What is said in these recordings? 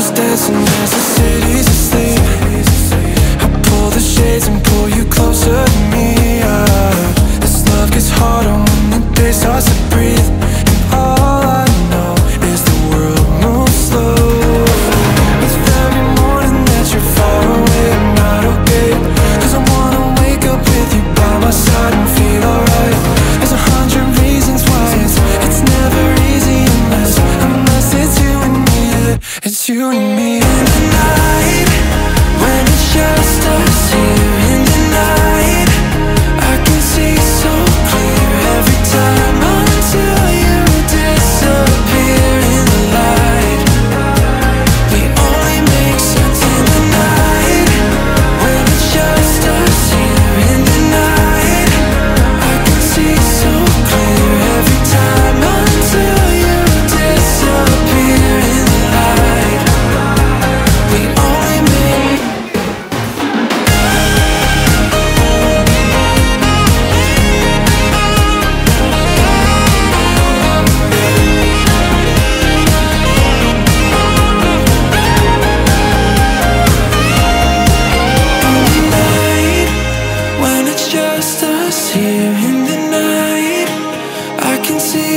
just dancing as the city's asleep I pull the shades and pull you closer to me. you and me.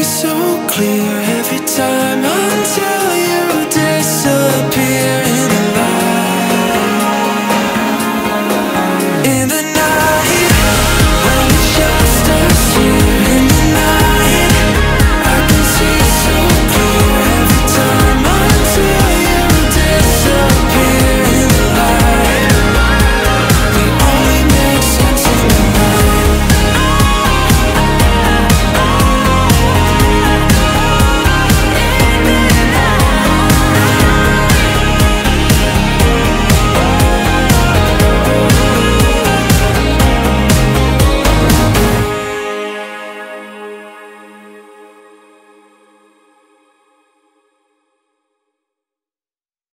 so clear every time I tell